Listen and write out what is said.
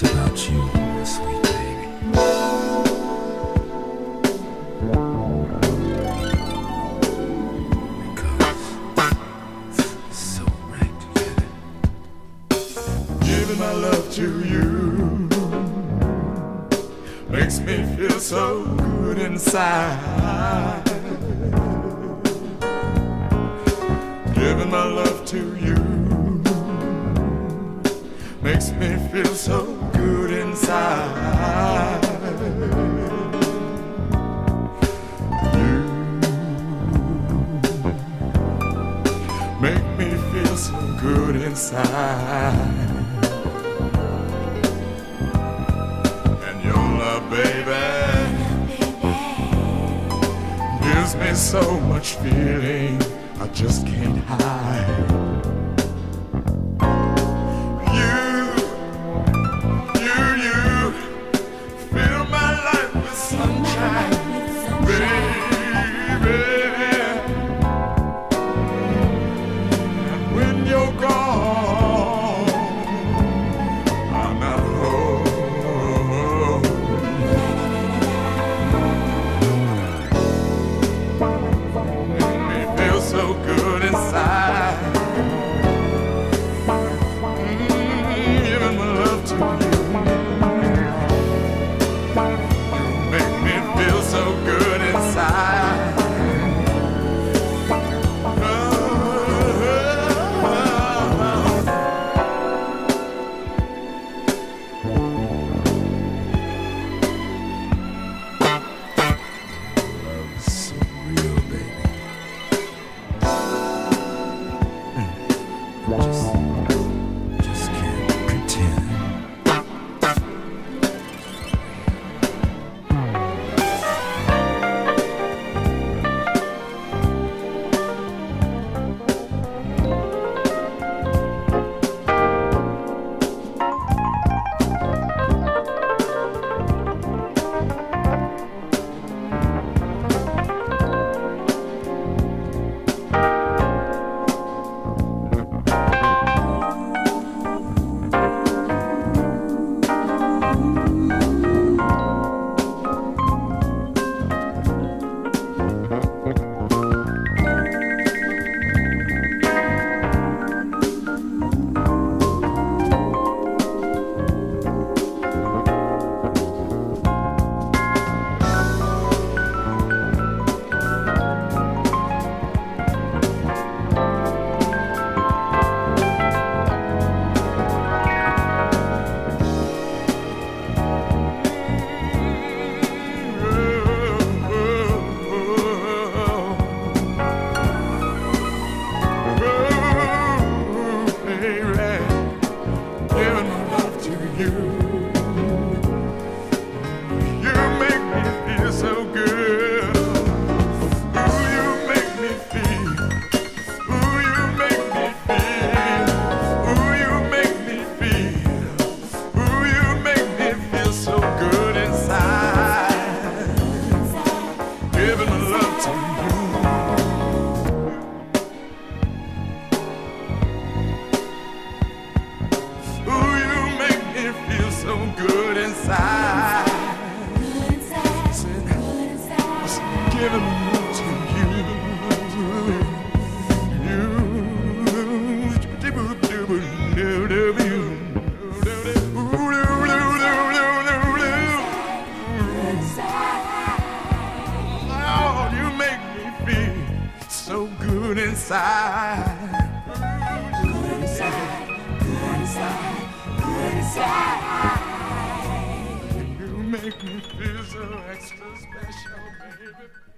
about you, sweet baby. Because it's so right together. Giving my love to you makes me feel so good inside. Giving my love to you makes me feel so good inside. You make me feel so good inside. And your love, baby, gives me so much feeling I just can't hide. So good Ooh, you make me feel. Ooh, you make me feel. Ooh, you make me feel. Ooh, you make me feel so good inside, giving my love to you. Ooh, you make me feel so good inside. Good inside. You make me feel so extra special, baby.